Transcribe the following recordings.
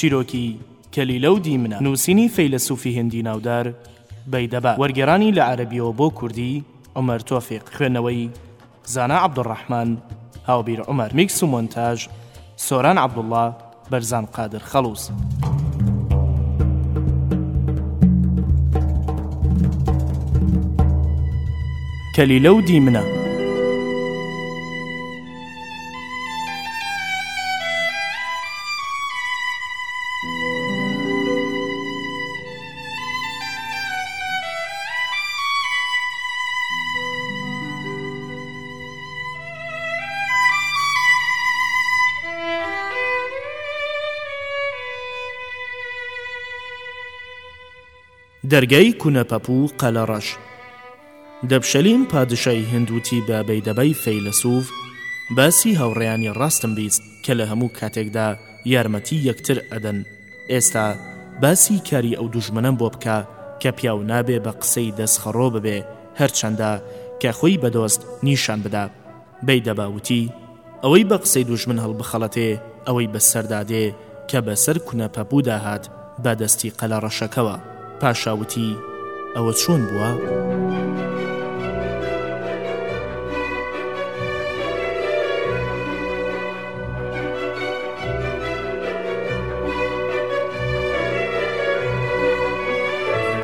چیرۆکی کەلیلە و دیمنە نووسینی فەیلەسوفی هندی ناودار بەیدەبا وەرگێرانی لە عەربیەوە بۆ کوردی عمر تۆفیق خوێندنەوەی زانا عبدالرحمن هاوبیر عمر میکس و مۆنتاژ سۆران عبدالله بەرزان قادر خەڵوز. کلیلە و دیمنە. دەرگای کونە پەپ و قەلە ڕەش دەپشەلیم پادشای هندوتی بە بەیدەبەی فەیلەسوف باسی هاوڕێیانی ڕاستم بیست کە لە هەموو کاتێکدا یارمەتی یەکتر ئەدەن ئێستا باسی کاری ئەو دوژمنم بۆ بکە کە پیاو نابێ بە قسەی دەستخەڕۆ ببێ هەرچەندە کە خۆی بە دۆست نیشان بدا. بەیدەبا وتی، ئەوەی بە قسەی دوژمن هەڵبخەڵەتێ، ئەوەی بە سەردا دێ، کە بە سەر کونە پەپوودا هات، بە دەستی قەلەڕەشەکەوە. پاشا وتی، ئەوە چۆن بووە؟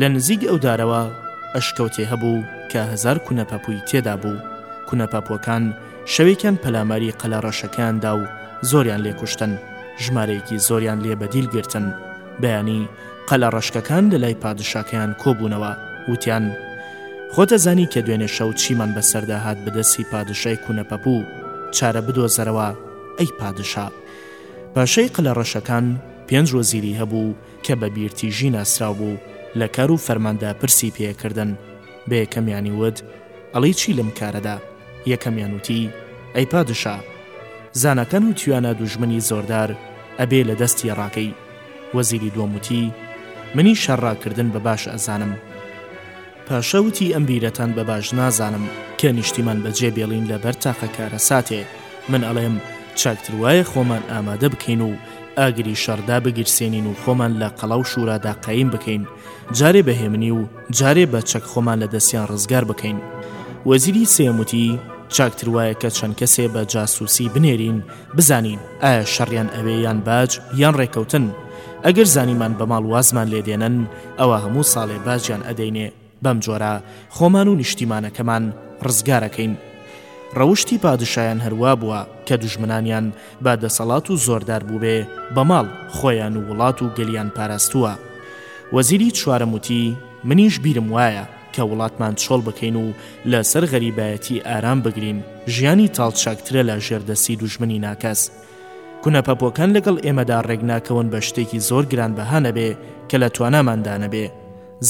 لە نزیک ئەو دارەوە ئەشکەوتێ هەبوو کە هەزار کونە پەپووی تێدا بوو، کونە پەپووەکان شەوێکیان پەلاماری قەلە ڕەشەکەیان دا و زۆریان لێ کوشتن، ژمارەیەکی زۆریان لێ بە دیل گرتن، بەیانی قەلە ڕەشکەکان لە لای پادشاکەیان کۆ بوونەوە، وتیان، خۆت ئەزانی کە دوێنێ شەو چیمان بە سەردا هات بە دەستی پادشای کونە پەپوو، چارە بدۆزەرەوە ئەی پادشا! پاشای قەلە ڕەشەکان پێنج وەزیری هەبوو، کە بە بیرتیژی ناسراو بوو، لە کار و فەرماندا پرسی پێ کردن، بە یەکەمیانی وت، ئەڵێی چی لەم کارەدا؟ یەکەمیان وتی، ئەی پادشا! زاناکان و تویانا دوژمنی زۆردار، ئەبێ لە دەستی ڕاکەی. وەزیری دووەم وتی، منیش هەر ڕاکردن بە باش ئەزانم. پاشا وتی ئەم بیرەتان بە باش نازانم کە نیشتیمان بە جێ بێڵین لە بەر تاقە کارەساتێ من ئەڵێم چاکتر وایە خۆمان ئامادە بکەین و ئاگری شەڕدا بگیرسێنین و خۆمان لە قەڵا و شورادا قایم بکەین جارێ بە هێمنی و جارێ بە چەک خۆمان لە دەستیان ڕزگار بکەین وەزیری سێموتی چاکتر وایە کە چەند کەسێ بە جاسوسی بنێرین بزانین ئایا شەڕیان ئەوێ یان باج یان ڕێکەوتن ئەگەر زانیمان بە ماڵ وازمان لێدێنن ئەوە هەموو ساڵێ باجیان ئەدەینێ بەم جۆرە خۆمان و نیشتیمانەکەمان ڕزگارەکەین ڕەوشتی پادشایان هەروا بووە کە دوژمنانیان بە دەسەڵات و زۆردار بووبێ بە ماڵ خۆیان و وڵات و گەلیان پاراستووە وەزیری چوارەم وتی منیش بیرم وایە کە وڵاتمان چۆڵ بکەین و لەسەر غەریبایەتی ئارام بگرین ژیانی تاڵ چاکترە لە ژێردەسی دوژمنی ناکەس کونە پەپۆکان لەگەڵ ئێمەدا ڕێک ناکەون بە شتێکی زۆر گرانبەها نەبێ کە لە تواناماندا نەبێ.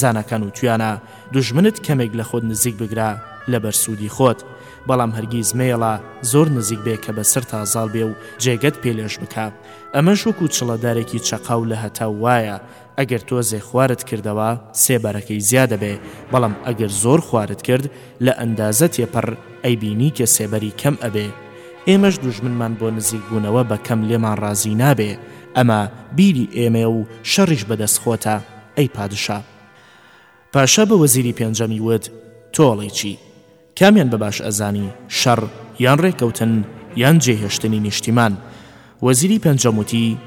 زاناکان وتویانە، دوژمنت کەمێک لە خۆت نزیک بگرە لەبەر سوودی خۆت، بەڵام هەرگیز مەیەڵە زۆر نزیک بێ کە بە سەرتا زاڵ بێ و جێگەت پێ لەش بکا. ئەمەش وەکوو چڵەدارێکی چەقاو لە هەتاو وایە، ئەگەر تۆزێ خوارت کردەوە سێبەرەکەی زیادەبێ بەڵام ئەگەر زۆر خوارت کرد لە ئەندازە تێپەر ئەیبینی کە سێبەری کەم ئەبێ ئێمەش دوژمنمان بۆ نزیک بوونەوە بە کەم لێمان ڕازی نابێ ئەمە بیری ئێمەیە و شەڕیش بەدەست خۆتە ئەی پادشا. پاشا بە وەزیری پێنجەمی وت، تۆ ئەڵێی چی؟ کامیان بە باش ئەزانی، شەڕ، یان ڕێککەوتن، یان جێهێشتنی نیشتیمان؟ وەزیری پێنجەم وتی،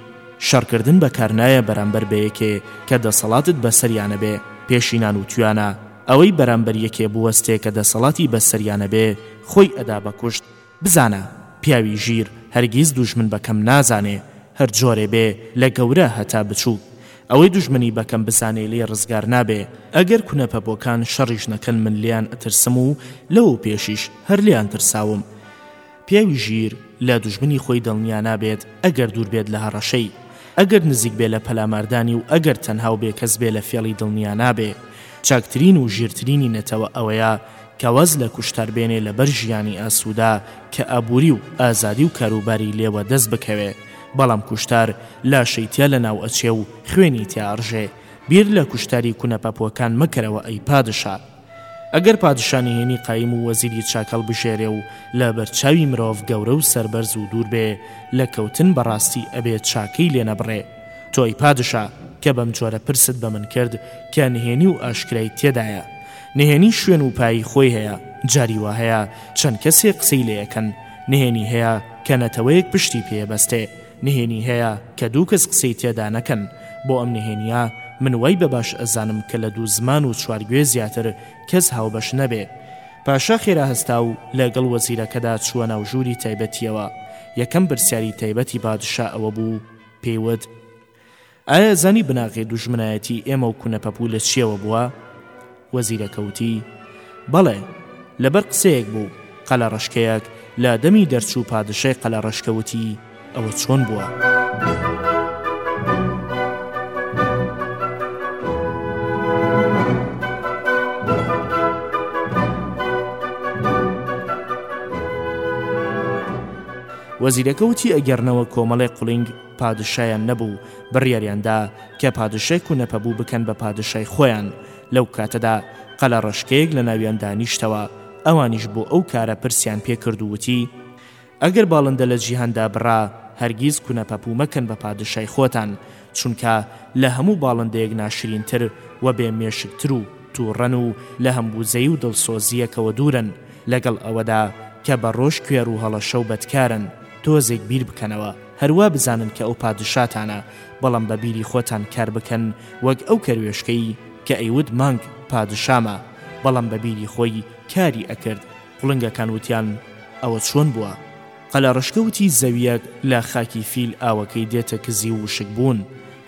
شەڕکردن بە کار نایە بەرامبەر بە یەکێ کە دەسەڵاتت بە سەریانە بێ، پێشینان و تویانە، ئەوەی بەرامبەر یەکێ بوەستێ کە دەسەڵاتی بە سەریانە بێ، خۆی ئەدا بە کوشت. بزانە، پیاوی ژیر هەرگیز دوژمن بە کەم نازانێ، هەر جۆرێ بێ، لە گەورە هەتا بچووک. ئەوەی دوژمنی بە کەم بزانێ لێی ڕزگار نابێ. ئەگەر کونەپە بۆکان شەڕیش نەکەن من لێیان ئەترسم و لەوەو پێشیش هەر لێیان ترساوم. پیاوی ژیر لە دوژمنی خۆی دڵنیا نابێت ئەگەر دوور بێت لە هەڕەشەی. ئەگەر نزیک بێ لە پەلاماردانی و ئەگەر تەنها و بێکەس بێ لە فێڵی دڵنیا نابێ. چاکترین و ژیرترینی نەتەوە ئەوەیە کە واز لە کوشتار بێنێ لەبەر ژیانی ئاسوودە کە ئابووری و ئازادی و کاروباری لێ وەدەست بکەوێ بەڵام کوشتار لاشەی تیا لە ناو ئەچێ و خوێنی تیا ئەڕژێ بیر لە کوشتاری کونە پەپوەکان مەکەرەوە ئەی پادشا ئەگەر پادشا نهێنی قایم و وەزیری چاک هەڵبژێرێ و لە بەرچاوی مرۆڤ گەورە و سەربەرز و دوور بێ لە کەوتن بەڕاستی ئەبێ چاکەی لێ نەبڕێ تۆ ئەی پادشا کە بەمجۆرە پرست بە من کرد کە نهێنی و ئاشکرای تێدایە نهێنی شوێن و پایی خۆی هەیە، جاری وا هەیە چەند کەسێک قسەی لێ ئەکەن، نهێنی هەیە کە نەتەوەیەک پشتی پێ بەستێ، نهێنی هەیە کە دوو کەس قسەی تێدا نەکەن، بۆ ئەم نهێنییە من وای بە باش ئەزانم کە لە دوو زمان و چوار گوێ زیاتر کەس هاوبەش نەبێ. پاشا خێرا هەستا و لە گەڵ وەزیرەکەدا چووە ناو ژووری تایبەتییەوە، یەکەم برسیاری تایبەتی پادشا ئەوە بوو پێی وت، ئایا زانی بناغەی دوژمنایەتی ئێمە و کونە پەپوو لە چییەوە بووە؟ وەزیرەکە وتی، بەڵێ، لەبەر قسەیەک بوو، قەلەڕەشکەیەک لە دەمی دەرچوو پادشای قەلەڕەشکە وتی، ئەوە چۆن بووە؟ وەزیرەکە وتی، ئەگەرنەوە کۆمەڵێ قڵینگ، پادشایان نەبوو، بڕیاریان دا کە پادشای کونەپەبوو بکەن بە پادشای خۆیان، لەو کاتەدا قەلەڕەشکەیەک لە ناویان دانیشتەوە، ئەوانیش بۆ ئەو کارە پرسیان پێ کرد و وتی، ئەگەر باڵندە لە جیهاندا بڕا، هەرگیز کونەپەپوو مەکەن بە پادشای خۆتان، چونکە لە هەموو باڵندەیەک ناشرینتر و بێ مێشکتر و تووڕەن و لە هەمبوزەیی و دڵسۆزییەکەوە دوورن، لەگەڵ ئەوەدا کە بە ڕۆژ کوێڕ و هەڵەشە و بەدکارن، تۆزێک بیر بکەنەوە. هەر وا بزانن کە ئەو پادشاتانە، بەڵام بە بیری خۆتان کار بکەن، وەک ئەو کەروێشکەی کە ئەیوت مانگ پادشامە، بەڵام بە بیری خۆی کاری ئەکرد، قڵنگەکان وتیان ئەوە چۆن بووە؟ قەلەڕشکە وتی زەوییەک لە خاکی فیل ئاوەکەی دێتە کزی و وشک بوون،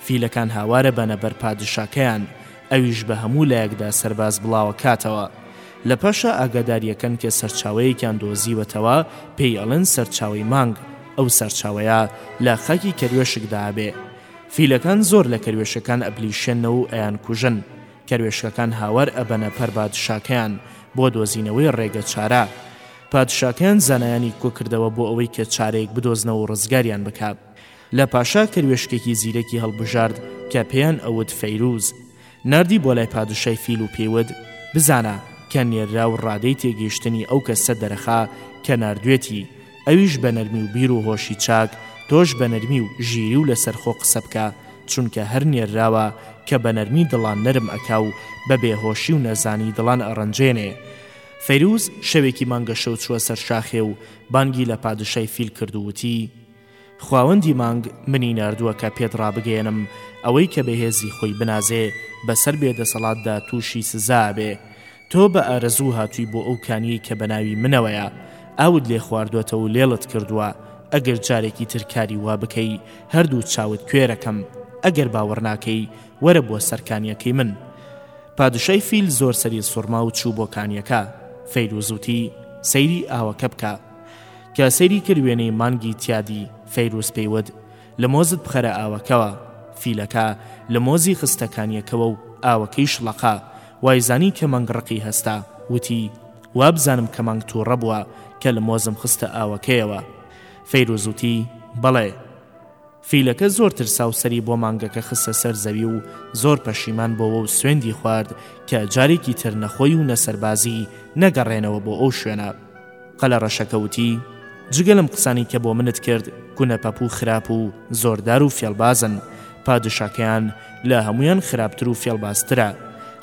فیلەکان هاوارە بەنە بەر پادشاکەیان، ئەویش بە هەموو لایەکدا سەرباز بڵاوە کاتەوە لە پاشا ئاگاداریەکەن کە سەرچاوەیەکیان دۆزیوەتەوە پێی ئەڵێن سەرچاوەی مانگ ئەو سەرچاوەیە لە خاکی کەروێشکدا ئەبێ فیلەکان زۆر لە کەروێشەکان ئەپلیشێنەوە و ئەیان کوژن کەروێشکەکان هاوار ئەبەنە پەر بادشاکەیان بۆ دۆزینەوەی ڕێگە چارە پادشاکەیان زانایانی کۆکردەوە بۆ ئەوەی کە چارەیەک بدۆزنەوە و ڕزگاریان بکات لە پاشا کەروێشکێکی زیرەکی هەڵبژارد کە پێیان ئەوت فەیروز. ناردی بۆ لای پادشای فیل و پێیوت، بزانە، کە نێرراو ڕادەی تێگەیشتنی ئەو کەسە دەرخا کە ناردوێتی، ئەویش بە نەرمی و بیر و هۆشی چاک، تۆش بە نەرمی و ژیری و لەسەرخۆ قسە بکە، چونکە هەر نێرراوە کە بە نەرمی دڵان نەرم ئەکا و بە بێ هۆشی و نەزانی دڵان ئەڕەنجێنێ. فەیروز شەوێکی مانگەشەو چووە سەر شاخێ و بانگی لە پادشای فیل کرد و وتی، خواوەندی مانگ منی ناردووە کە پێت ڕابگەیەنم ئەوەی کە بەهێزی خۆی بنازێ بەسەر بێ دەسەڵاتدا تووشی سزا ئەبێ تۆ بە ئارەزوو هاتووی بۆ ئەو کانیەی کە بە ناوی منەوەیە ئاوت لێ خواردووەتەوە و لێڵت کردووە ئەگەر جارێکی تر کاری وا بکەی هەردوو چاوت کوێر ئەکەم ئەگەر باوەڕ ناکەی وەرە بۆ سەر کانیەکەی من پادشای فیل زۆر سەری سوڕما و چوو بۆ کانیەکە فەیرووز وتی سەیری ئاوەکە بکە. کە سەیری کرد وێنەی مانگی تیادی، فەیروز پێی وت، لە مۆزت بخەرە ئاوەکەوە. فیلەکە لە مۆزی خستە کانیەکەوە و ئاوەکەی شڵەقا. وایزانی کە مانگ ڕقی هەستا، وتی، وابزانم کە مانگ تووڕە بووە کە لە مۆزم خستە ئاوەکەیەوە. فەیروز وتی، بەڵێ. فیلەکە زۆر ترسا و سەری بۆ مانگەکە خستە سەر زەوی و زۆر پەشیمان بۆوە و سوێندی خوارد کە جارێکی تر نە خۆی و نە سەربازی نەگەڕێنەوە بۆ ئەو شوێنە. قەلەڕەشەکە وتی، جگە لەم قسانەی کە بۆ منت کرد، کونە پەپ و خراپ و زۆردار و فێڵبازن. پادشاکەیان لە هەموویان خراپتر و فێڵبازترە.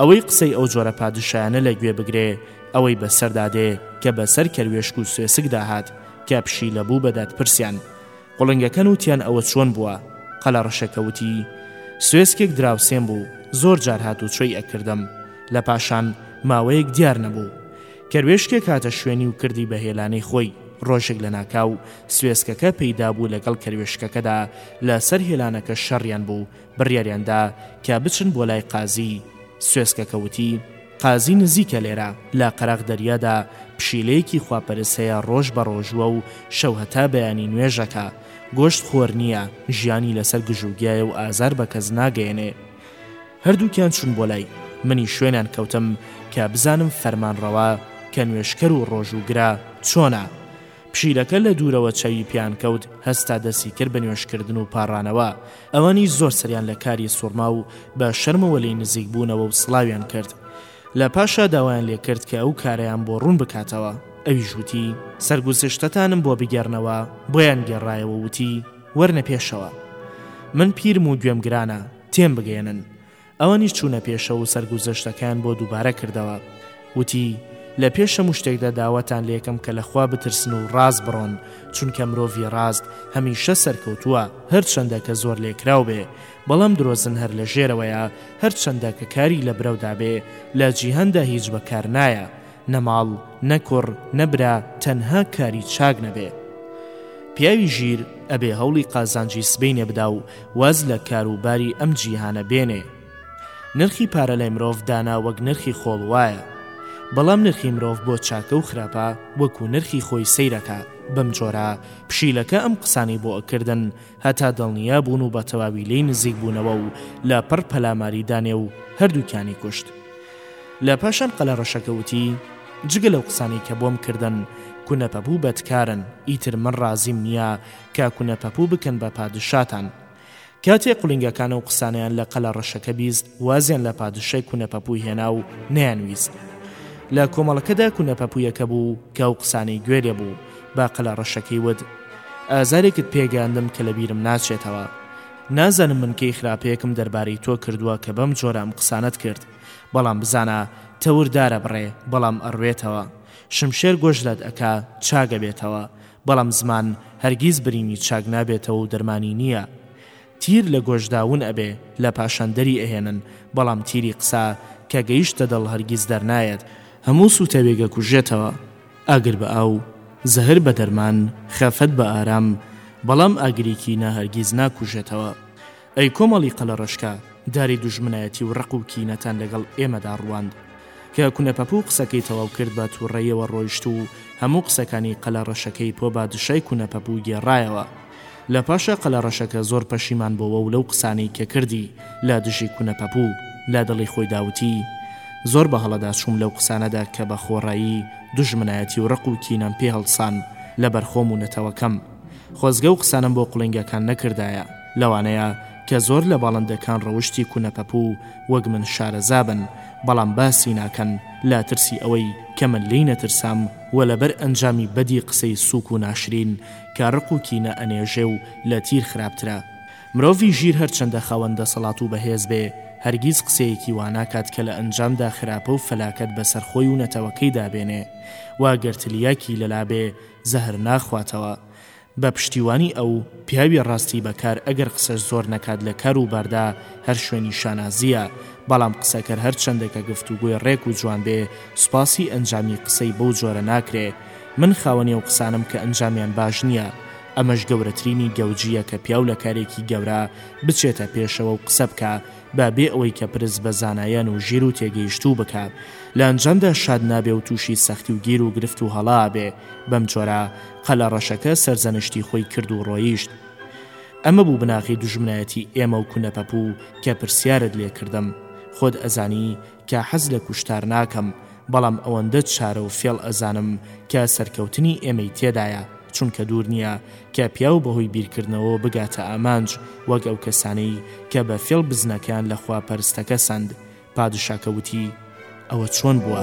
ئەوەی قسەی ئەو جۆرە پادشایانە لە گوێ بگرێ، ئەوەی بە سەردا دێ کە بە سەر کەروێشک و سوێسکدا هات، کە پشیلە بوو بە دادپرسیان. قڵنگەکەن وتیان ئەوە چۆن بووە؟ قەلە ڕەشەکە وتی، سوێسکێک دراوسێم بوو، زۆر جار هاتوچۆی ئەکردم، لە پاشان ماوەیەک دیار نەبوو. کەروێشکێک هاتە شوێنی و کردی بە هێلانەی خۆی، ڕۆژێک لە ناکاو سوێسکەکە پەیدا بوو لەگەڵ کەروێشکەکەدا لە سەر هێلانەکە شەڕیان بوو، بڕیاریان دا کە بچن بۆ لای قازی، سوێسکەکە وتی، قازی نزیکە لێرە، لە قەراغ دەریادا پشیلەیەکی خواپەرست هەیە ڕۆژ بەڕۆژووە و شەو هەتا بەیانی نوێژ ئەکا. گۆشت خۆر نییە، ژیانی لەسەر گژوگیایە و ئازار بە کەس ناگەیەنێ. هەردووکیان چوون بۆ لای. منیش شوێنیان کەوتم کە بزانم فەرمانڕەوا کە نوێژکەر و ڕۆژووگرە چۆنە. پشیلەکە لە دوورەوە چەوی پێیان کەوت هەستا دەستی کرد بە نوێژکردن و پاڕانەوە، ئەوانیش زۆر سەریان لە کاری سوڕما و بە شەرمەوە لێی نزیک بوونەوە و سڵاویان کرد. لە پاشا داوایان لێ کرد کە ئەو کارەیان بۆ ڕوون بکاتەوە. ئەویش وتی، سەرگوزشتەتانم بۆ بگێڕنەوە، بۆیان گێڕایەوە وتی، وەرنە پێشەوە. من پیرم و گوێم گرانە، تێم بگەیەنن. ئەوانیش چوونە پێشەوە و سەرگوزەشتەکەیان بۆ دووبارە کردەوە. وتی، لە پێش هەموو شتێکدا داواتان لێکەم کە لە خوا بترسن و ڕاست بڕۆن، چونکە مرۆڤی ڕاست هەمیشە سەرکەوتووە، هەرچەندە کە زۆر لێکراو بێ، بەڵام درۆزن هەر لە ژێرەوەیە، هەرچەندە کە کاری لە برەودا بێ، لە جیهاندا هیچ بەکار نایە، نە ماڵ نە کوڕ نە برا تەنها کاری چاک نەبێ پیاوی ژیر ئەبێ هەوڵی قازانجی سبەینێ بدا و واز لە کار و باری ئەم جیهانە بێنێ نرخی پارە لای مرۆڤ دانا وەک نرخی خۆڵ وایە بەڵام نرخی مرۆڤ بۆ چاکە و خراپە وەکو نرخی خۆی سەیرەکە بەم جۆرە پشیلەکە ئەم قسانەی بۆ ئەکردن هەتا دڵنیا بوون و بەتەواوی لێی نزیک بوونەوە و لە پڕ پەلاماری دانێ و هەردووکیانی کوشت لە پاشان قەلەڕەشەکە وتی، جگە لەو قسانەی کە بۆم کردن، کونەپەپوو بەدکارن، ئیتر من ڕازیم نییە کە کونەپەپوو بکەن بە پادشاتان. کاتێ قولینگەکان ئەو قسانەیان لە قەلەڕەشەکە بیست، وازیان لە پادشای کونەپەپوو هێنا و نەیانویست. لە کۆمەڵەکەدا کونەپەپوویەکە بوو کە ئەو قسانەی گوێ لێ بوو، بە قەلەڕەشەکەی وت، ئازارێکت پێگەیاندم کە لەبیرم ناچێتەوە. نازانم من کەی خراپەیەکم دەربارەی تۆ کردووە کە بەم جۆرە ئەم قسانەت کرد، بەڵام بزانە تەور دارەبڕێ بەڵام ئەڕوێتەوە، شمشێر گۆش لەت ئەکا چاک ئەبێتەوە، بەڵام زمان هەرگیز برینی چاک نابێتەوە و دەرمانی نییە. تیر لە گۆشدا ون ئەبێ لە پاشان دەری ئەهێنن، بەڵام تیری قسە کە گەیشتە دڵ هەرگیز دەرنایەت، هەموو سووتەوێک ئەکوژێتەوە، ئاگر بە ئاو، زەهر بە دەرمان، خەفەت بە ئارام، بەڵام ئاگری کینە هەرگیز ناکوژێتەوە. ئەی کۆمەڵی قەلەڕەشکە، داری دوژمنایەتی و ڕق و کینەتان لەگەڵ ئێمەدا ڕواند. کە کونە پەپوو قسەکەی تەواو کرد بە تووڕەیەوە ڕۆیشت و هەموو قسەکانی قەلەڕەشەکەی پۆبادشای کونە پەپوو گێڕایەوە. لە پاشا قەلە ڕەشەکە زۆر پەشیمان بۆوە و لەو قسانەی کە کردی لە دژی کونە پەپو، لە دڵی خۆیدا وتی، زۆر بە هەڵەدا چووم لەو قسانەدا کە بە خۆڕایی دوژمنایەتی و ڕق و کینەم پێ هەڵسان لە بەر خۆم و نەتەوەکەم. خۆزگە ئەو قسانەم بۆ قوڵینگەکان نەکردایە. لەوانەیە کە زۆر لە باڵندەکان ڕەوشتی کونە پەپو وەک من شارەزا بن، بەڵام باسی ناکەن لە ترسی ئەوەی کە من لێی نەترسام و لە بەر ئەنجامی بەدی قسەی سووک و ناشرین کە ڕق و کینە ئەنێژێ و لە تیر خراپترە. مرۆڤی ژیر هەرچەندە خاوەن دەسەڵات و بەهێز بێ، هەرگیز قسەیەکی وا ناکات کە لە ئەنجامدا خراپە و فەلاکەت بەسەر خۆی و نەتەوەکەیدا بێنێ و گەر تلیاکی لەلا بێ، زەهر ناخواتەوە. بە پشتیوانی ئەو، پیاوی ڕاستی بەکار ئەگەر قسەش زۆر نەکات لە کار و باردا هەر شوێنی شانازییە، بەڵام قسەکەر هەرچەندە کە گفتوگۆی ڕێک و جوان بێ، سوپاسی ئەنجامی قسەی بەو جۆرە ناکرێ. من خاوەنی ئەو قسانەم کە ئەنجامیان باش نییە، ئەمەش گەورەترینی گەوجییە کە پیاو لە کارێکی گەورە بچێتە پێشەوە و قسە بکا بە بێ ئەوەی کە پرس بە زانایان و ژیر و تێگەیشتوو بکا لە ئەنجامدا شاد نابێ و تووشی سەختی و گیر و گرفت و هەڵە ئەبێ بەم جۆرە قەلە ڕەشەکە سەرزەنشتی خۆی کرد و ڕۆیشت. ئەمە بوو بناغەی دوژمنایەتی ئێمە و کونەپەپوو کە پرسیارت لێ کردم خۆت ئەزانی کە حەز لە کوشتار ناکەم بەڵام ئەوەندە چارە و فێڵ ئەزانم کە سەرکەوتنی ئێمەی تێدایە چونکە دوور نییە کە پیاو بەهۆی بیرکردنەوەوە بگاتە ئامانج وەک ئەو کەسانەی کە بە فێڵ بزنەکەیان لە خوا پەرستەکە سەند پادشاکە وتی ئەوە چۆن بووە؟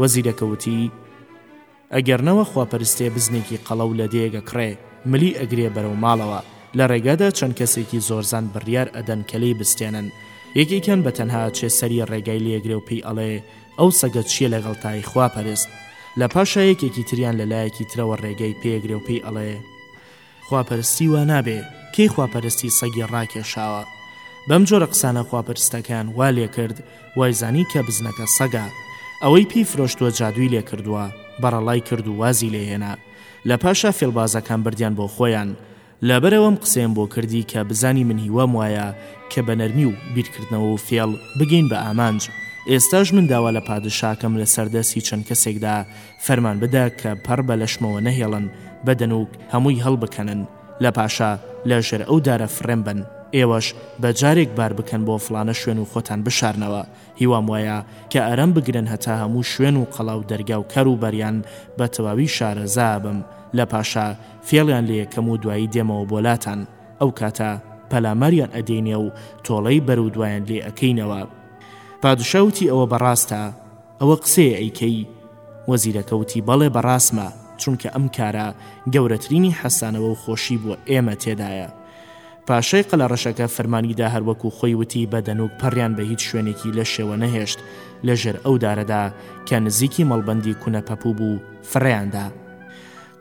وەزیرەکە وتی، ئەگەرنەوە خواپەرستێ بزنێکی قەڵەو لە دێیەگە کڕێ، ملی ئەگرێ بەرەو ماڵەوە، لە ڕێگادا چەند کەسێکی زۆرزان بڕیار ئەدەن کە لێی بستێنن، یەکێکیان بە تەنها ئەچێ سەری ڕێگای لێ ئەگرێ و پێی ئەڵێ، ئەو سەگە چییە لەگەڵتای خواپەرست؟ لە پاشا یەکێکی تریان لە لایەکی ترەوە ڕێگای پێ ئەگرێ و پێی ئەڵێ، خواپەرستی وا نابێ کەی خواپەرستی سەگی ڕاکێشاوە بەم جۆرە قسانە خواپەرستەکەیان وا لێکرد وای زانی کە بزنەکە سەگە ئەوەی پێی فرۆشتوە جادووی لێ کردووە بەڕەڵای کرد و وازی لێ هێنا لە پاشا فێڵبازەکان بردیان بۆ خۆیان لەبەرئەوە ئەم قسەیەم بۆ کردی کە بزانی من هیوام وایە کە بە نەرمی و بیرکردنەوە و فێڵ بگەین بە ئامانج ئێستاش من داوا لە پادشاکەم لەسەر دەستی چەند کەسێکدا فەرمان بدە کە پەڕ بە لەشمەوە نەهێڵن بە دەنووک هەمووی هەڵبکەنن، لە پاشا لە ژێر ئەو دارە فڕێم بەن، ئێوەش بە جارێک بار بکەن بۆ فڵانە شوێن و خۆتان بشارنەوە، هیوام وایە کە ئەرەم بگرن هەتا هەموو شوێن و قەڵا و دەرگا و کەر و بەریان بە تەواوی شارەزا بم، لە پاشا فێڵیان لێ کەم و دوایی دێمەوە بۆ لاتان، ئەو کاتە پەلاماریان ئەدەینێ و تۆڵەی بەرودوایان لێ ئەکەینەوە. پادشا وتی ئەوە بەڕاستە. ئەوە قسەیە ئەیکەی؟ وەزیرەکە وتی بەڵێ بەڕاستمە، چونکە ئەم کارە گەورەترینی حەسانەوە و خۆشی بۆ ئێمە تێدایە. پاشای قەلەڕەشەکە فەرمانی دا هەروەکو خۆی وتی بە دەنووک پەڕیان بە هیچ شوێنێکی لەشێوە نەهێشت لەژێر ئەو دارەدا کە نزیکی مەڵبەندی کونەپەپوو بوو فرێیان دا.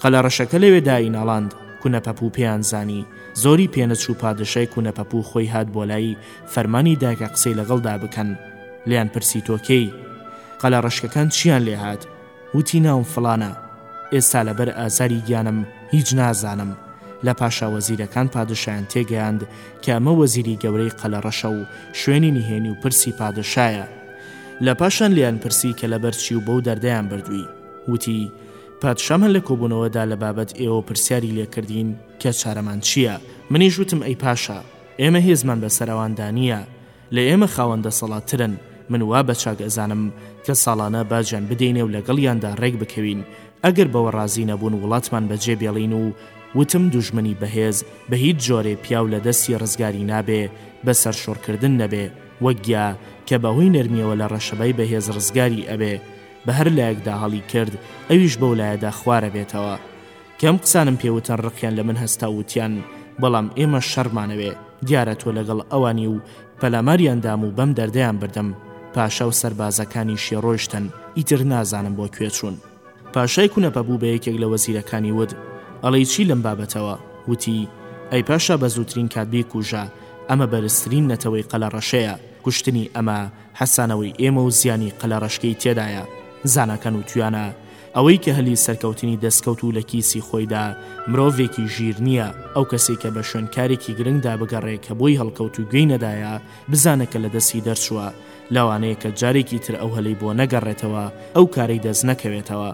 قەلەڕەشەکە لەوێ داینەڵاند، کونەپەپوو پێیان زانی، زۆری پێ نەچوو پادشای کونەپەپوو خۆی هات بۆ لای، فەرمانی دا کە قسەی لەگەڵدا بکەن. لێیان پرسی تۆ کێی؟ قەلەڕەشکەکان چییان لێ هات؟ وتی ناوم فڵانە. ئێستا لەبەر ئازاری گیانم هیچ نازانم. لە پاشا وەزیرەکان پادشایان تێ گەیاند کە ئەمە وەزیری گەورەی قەلەڕەشە و شوێنی نهێنی و پرسی پادشایە. لە پاشان لێیان پرسی کە لەبەر چی و بەو دەردەیان بردووی؟ وتی، پادشامان لە کۆبوونەوەدا لە بابەت ئێوە پرسیاری لێ کردین کە چارەمان چییە؟ منیش وتم ئەی پاشا، ئێمە هێزمان بە سەر ئەواندا نییە، لە ئێمە خاوەن دەسەڵاتترن، من وا بە چاک ئەزانم کە ساڵانە باجیان بدەینێ و لەگەڵیاندا ڕێک بکەوین، ئەگەر بەوە ڕازی نەبوون وڵاتمان بە جێ بێڵین و وتم دوژمنی بەهێز بە هیچ جۆرێ پیاو لە دەستی ڕزگاری نابێ بە سەرشۆڕکردن نەبێ وەک گیا کە بە هۆی نەرمییەوە لە ڕەشەبای بەهێز ڕزگاری ئەبێ، بە هەر لایەکدا هەڵی کرد ئەویش بەو لایەدا خوارە بێتەوە کەم قسانم پێ وتن ڕقیان لە من هەستا وتیان بەڵام ئێمە شەڕمانەوێ دیارە تۆ لەگەڵ ئەوانی و پەلاماریان دام و بەم دەردەیان بردم پاشا و سەربازەکانی شێ ڕۆشتن ئیتر نازانم بۆ کوێ چوون پاشای کونەپە بوو بە یەکێک لە وەزیرەکانی وت ئەڵی چی لەم بابەتەوە وتی ئەی پاشا بە زووترین کات بیکوژە ئەمە بەرزترین نەتەوەی قەلە ڕەشەیە کوشتنی ئەمە حەسانەوەی ئێمە و زیانی قەلەڕەشکەی تێدایە، زاناکان و تویانا، ئەوەی کە هەلی سەرکەوتنی دەستکەوت و لە کیسی خۆیدا، مرۆڤێکی ژیر نییە، ئەو کەسەی کە بە شوێن کارێکی گرنگدا بگەڕێ کە بۆی هەڵکەوت و گوێی نەدایە، بزانە کە لە دەستی دەرچووە، لەوانەیە کە جارێکی تر ئەو هەلەی بۆ نەگەڕێتەوە، ئەو کارەی دەست نەکەوێتەوە.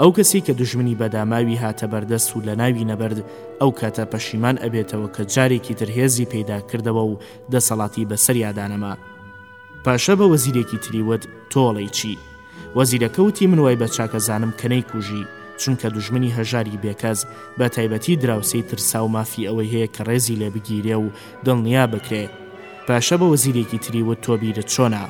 ئەو کەسی کە دوژمنی بەداماوی هاتە بەردەست و لەناوی نەبرد ئەو کاتە پەشیمان ئەبێتەوە کە جارێکی تر هێزی پەیدا کردەوە و دەسەڵاتی بەسەریادانەما. پاشا بە وەزیرێکی تری وت، تۆڵەی چی؟ وەزیرەکە وتی من وای بە چاکەزانم کە نەیکوژی، چونکە دوژمنی هەژاری بێکەس، بە تایبەتی دراوسێی ترساو مافی ئەوەی هەیە کە ڕێزی لێ بگیرێ و دڵنیا بکرێ پاشە بە وەزیرێکی تری وت تۆ بیرت چۆنە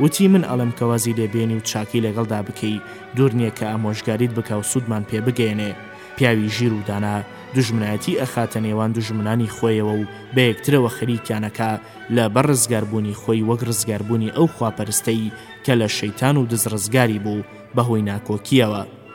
وتی من ئەڵێم کە وازی لێ بێنی و چاکەی لەگەڵدا بکەی دوور نییە کە ئامۆژگاریت بکا و سوودمان پێ بگەیەنێ پیاوی ژیر و دانا دوژمنایەتی ئەخاتە نێوان دوژمنانی خۆیەوە و بە یەکترەوە خەریکیان ئەکا لە بەر ڕزگاربوونی خۆی وەک ڕزگاربوونی ئەو خواپەرستەی کە لە شەیتان و دز ڕزگاری بوو بە هۆی ناکۆکییەوە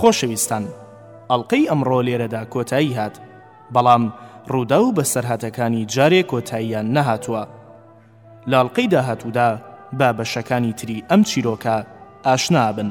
خۆشەویستان ئەڵلقەی ئەمڕۆ لێرەدا کۆتایی هات بەڵام ڕوودا و بەسەرهاتەکانی جارێ کۆتاییان نەهاتووە لاڵقەی داهاتوودا با بەشەکانی تری ئەم چیرۆکە ئاشنابن.